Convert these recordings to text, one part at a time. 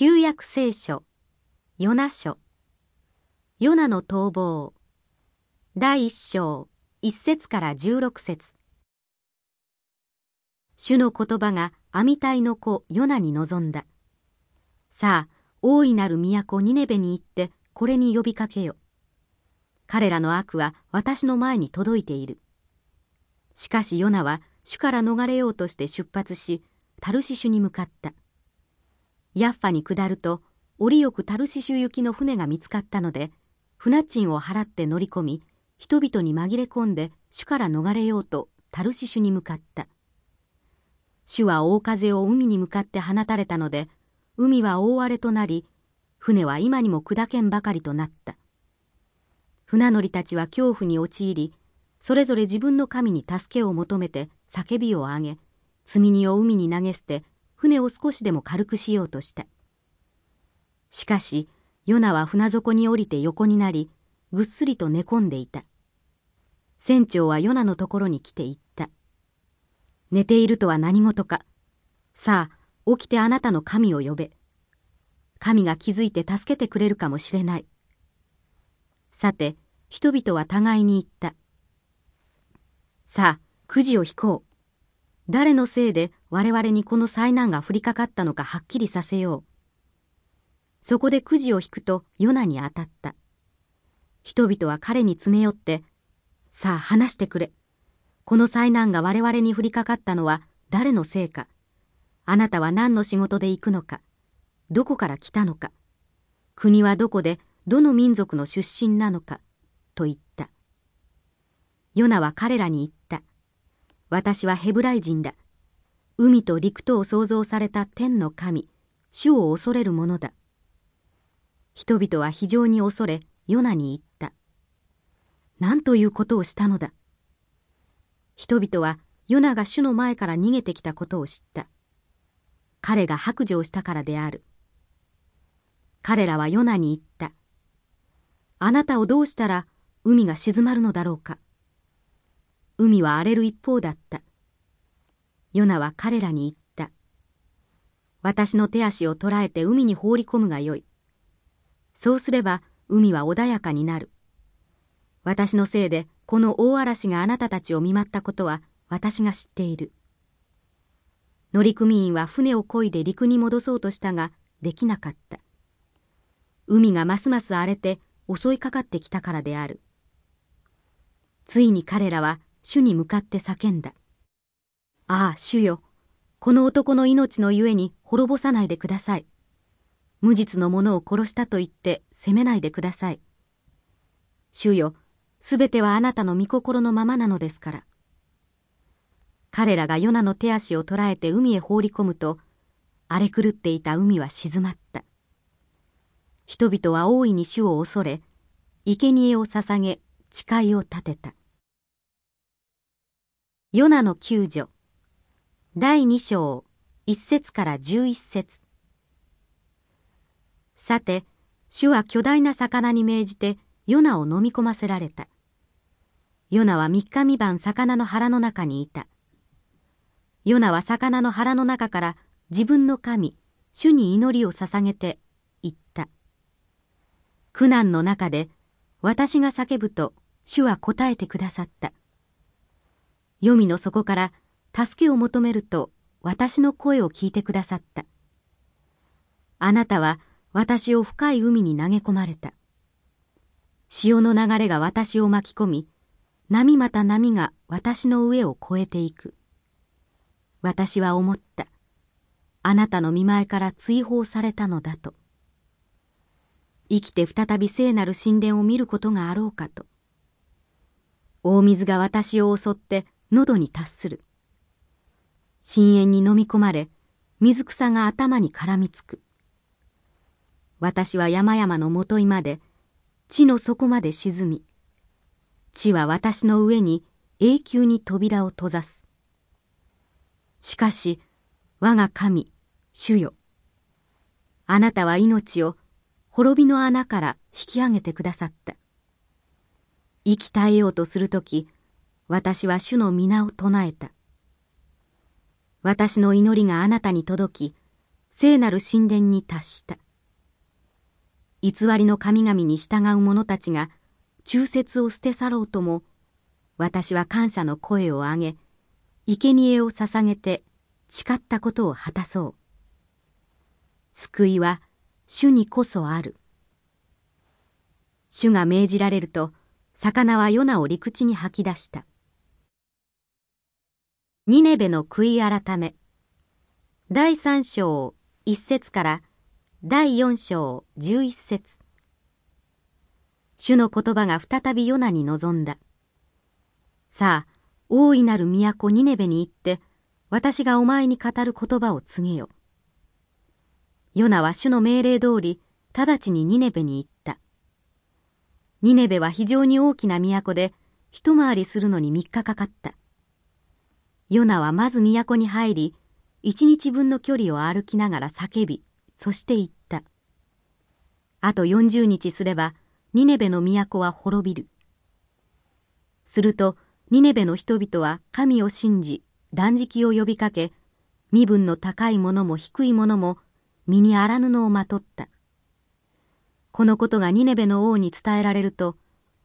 旧約聖書、ヨナ書、ヨナの逃亡、第一章、一節から十六節。主の言葉がアミタイの子ヨナに臨んだ。さあ、大いなる都ニネベに行ってこれに呼びかけよ。彼らの悪は私の前に届いている。しかしヨナは主から逃れようとして出発し、タルシシュに向かった。ヤッファに下ると、折よくタルシシュ行きの船が見つかったので、船賃を払って乗り込み、人々に紛れ込んで主から逃れようとタルシシュに向かった。主は大風を海に向かって放たれたので、海は大荒れとなり、船は今にも砕けんばかりとなった。船乗りたちは恐怖に陥り、それぞれ自分の神に助けを求めて叫びを上げ、積み荷を海に投げ捨て、船を少しでも軽くしようとした。しかし、ヨナは船底に降りて横になり、ぐっすりと寝込んでいた。船長はヨナのところに来て言った。寝ているとは何事か。さあ、起きてあなたの神を呼べ。神が気づいて助けてくれるかもしれない。さて、人々は互いに言った。さあ、くじを引こう。誰のせいで我々にこの災難が降りかかったのかはっきりさせよう。そこでくじを引くとヨナに当たった。人々は彼に詰め寄って、さあ話してくれ。この災難が我々に降りかかったのは誰のせいか。あなたは何の仕事で行くのか。どこから来たのか。国はどこでどの民族の出身なのか。と言った。ヨナは彼らに言った。私はヘブライ人だ。海と陸とを創造された天の神、主を恐れるものだ。人々は非常に恐れ、ヨナに言った。何ということをしたのだ。人々はヨナが主の前から逃げてきたことを知った。彼が白状したからである。彼らはヨナに言った。あなたをどうしたら海が静まるのだろうか。海は荒れる一方だった。ヨナは彼らに言った。私の手足を捕らえて海に放り込むがよい。そうすれば海は穏やかになる。私のせいでこの大嵐があなたたちを見舞ったことは私が知っている。乗組員は船を漕いで陸に戻そうとしたができなかった。海がますます荒れて襲いかかってきたからである。ついに彼らは主に向かって叫んだ。ああ、主よ。この男の命のゆえに滅ぼさないでください。無実の者を殺したと言って責めないでください。主よ、すべてはあなたの御心のままなのですから。彼らがヨナの手足を捉えて海へ放り込むと、荒れ狂っていた海は静まった。人々は大いに主を恐れ、生贄を捧げ、誓いを立てた。ヨナの救助第二章一節から十一節さて、主は巨大な魚に命じてヨナを飲み込ませられた。ヨナは三日三晩魚の腹の中にいた。ヨナは魚の腹の中から自分の神、主に祈りを捧げて言った。苦難の中で私が叫ぶと主は答えてくださった。黄泉の底から助けを求めると私の声を聞いてくださった。あなたは私を深い海に投げ込まれた。潮の流れが私を巻き込み、波また波が私の上を越えていく。私は思った。あなたの見前から追放されたのだと。生きて再び聖なる神殿を見ることがあろうかと。大水が私を襲って喉に達する。深淵に飲み込まれ、水草が頭に絡みつく。私は山々のもといまで、地の底まで沈み、地は私の上に永久に扉を閉ざす。しかし、我が神、主よ。あなたは命を滅びの穴から引き上げてくださった。生き絶えようとするとき、私は主の皆を唱えた。私の祈りがあなたに届き、聖なる神殿に達した。偽りの神々に従う者たちが忠説を捨て去ろうとも、私は感謝の声を上げ、生贄を捧げて誓ったことを果たそう。救いは主にこそある。主が命じられると、魚はヨナを陸地に吐き出した。ニネベの悔い改め。第三章一節から第四章十一節。主の言葉が再びヨナに臨んだ。さあ、大いなる都ニネベに行って、私がお前に語る言葉を告げよ。ヨナは主の命令通り、直ちにニネベに行った。ニネベは非常に大きな都で、一回りするのに三日かかった。ヨナはまず都に入り、一日分の距離を歩きながら叫び、そして言った。あと四十日すれば、ニネベの都は滅びる。すると、ニネベの人々は神を信じ、断食を呼びかけ、身分の高い者も低い者も、身に荒布をまとった。このことがニネベの王に伝えられると、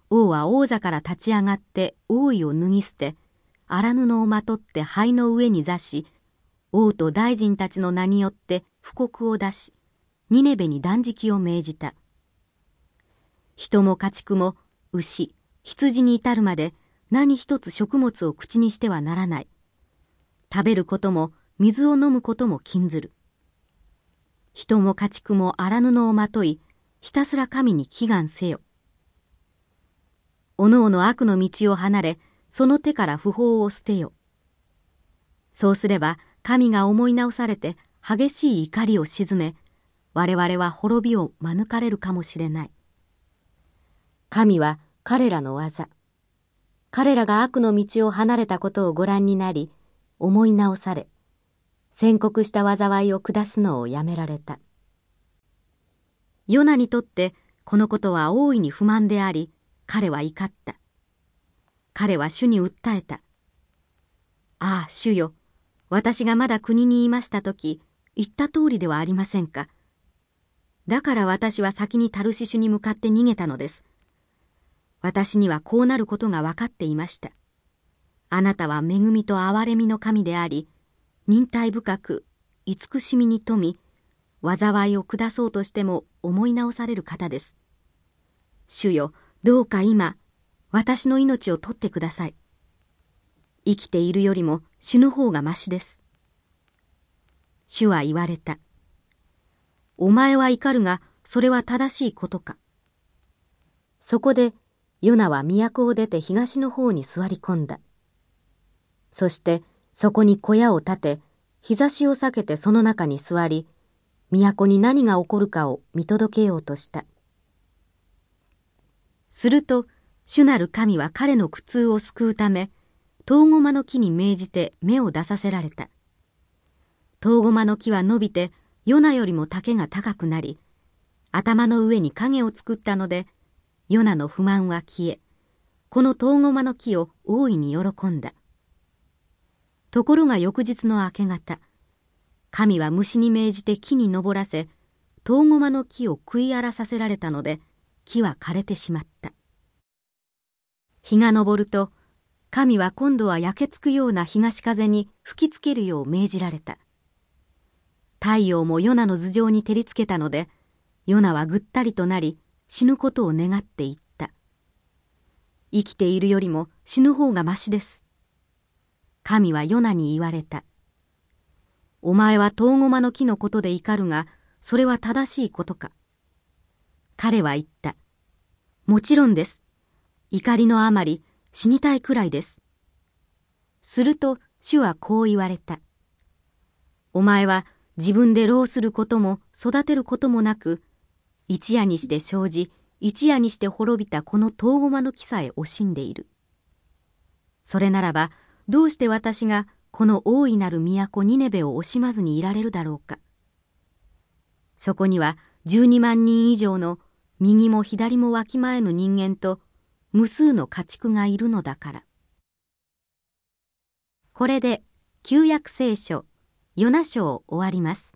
王は王座から立ち上がって王位を脱ぎ捨て、荒布をまとって灰の上に座し、王と大臣たちの名によって布告を出し、ニネベに断食を命じた。人も家畜も牛、羊に至るまで何一つ食物を口にしてはならない。食べることも水を飲むことも禁ずる。人も家畜も荒布をまとい、ひたすら神に祈願せよ。おのおの悪の道を離れ、その手から不法を捨てよ。そうすれば神が思い直されて激しい怒りを鎮め、我々は滅びを免れるかもしれない。神は彼らの技、彼らが悪の道を離れたことをご覧になり、思い直され、宣告した災いを下すのをやめられた。ヨナにとってこのことは大いに不満であり、彼は怒った。彼は主に訴えた。ああ、主よ。私がまだ国にいましたとき、言った通りではありませんか。だから私は先にタルシシュに向かって逃げたのです。私にはこうなることが分かっていました。あなたは恵みと憐れみの神であり、忍耐深く、慈しみに富み、災いを下そうとしても思い直される方です。主よ、どうか今、私の命を取ってください。生きているよりも死ぬ方がましです。主は言われた。お前は怒るが、それは正しいことか。そこで、ヨナは都を出て東の方に座り込んだ。そして、そこに小屋を建て、日差しを避けてその中に座り、都に何が起こるかを見届けようとした。すると、主なる神は彼の苦痛を救うため、トウゴマの木に命じて芽を出させられた。トウゴマの木は伸びて、ヨナよりも丈が高くなり、頭の上に影を作ったので、ヨナの不満は消え、このトウゴマの木を大いに喜んだ。ところが翌日の明け方、神は虫に命じて木に登らせ、トウゴマの木を食い荒らさせられたので、木は枯れてしまった。日が昇ると、神は今度は焼けつくような東風に吹きつけるよう命じられた。太陽もヨナの頭上に照りつけたので、ヨナはぐったりとなり、死ぬことを願っていった。生きているよりも死ぬ方がましです。神はヨナに言われた。お前はトウゴマの木のことで怒るが、それは正しいことか。彼は言った。もちろんです。怒りのあまり死にたいくらいです。すると主はこう言われた。お前は自分で労することも育てることもなく、一夜にして生じ、一夜にして滅びたこの遠駒の木さえ惜しんでいる。それならば、どうして私がこの大いなる都ニネベを惜しまずにいられるだろうか。そこには十二万人以上の右も左もわきまえぬ人間と無数の家畜がいるのだから。これで旧約聖書、ヨナ書を終わります。